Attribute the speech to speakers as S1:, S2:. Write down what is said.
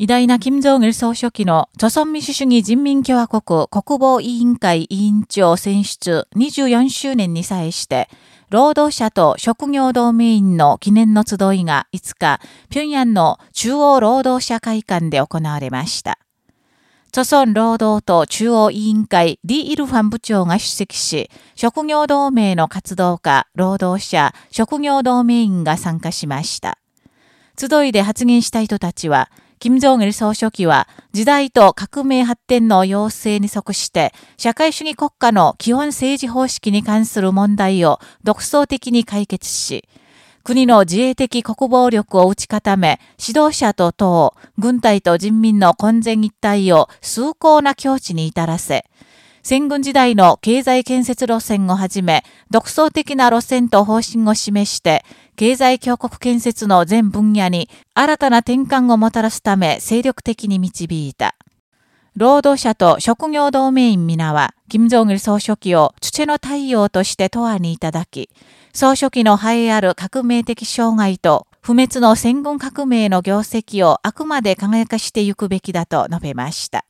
S1: 偉大な金正日総書記の、朝鮮民主主義人民共和国国防委員会委員長選出24周年に際して、労働者と職業同盟員の記念の集いが5日、平壌の中央労働者会館で行われました。朝鮮労働党中央委員会リ・イルファン部長が出席し、職業同盟の活動家、労働者、職業同盟員が参加しました。集いで発言した人たちは、金正日総書記は時代と革命発展の要請に即して社会主義国家の基本政治方式に関する問題を独創的に解決し、国の自衛的国防力を打ち固め、指導者と党、軍隊と人民の混然一体を崇高な境地に至らせ、戦軍時代の経済建設路線をはじめ、独創的な路線と方針を示して、経済強国建設の全分野に新たな転換をもたらすため精力的に導いた。労働者と職業同盟員皆は、金正日総書記を土の太陽として永遠にいただき、総書記の栄えある革命的障害と不滅の戦軍革命の業績をあくまで輝かしてゆくべきだと述べました。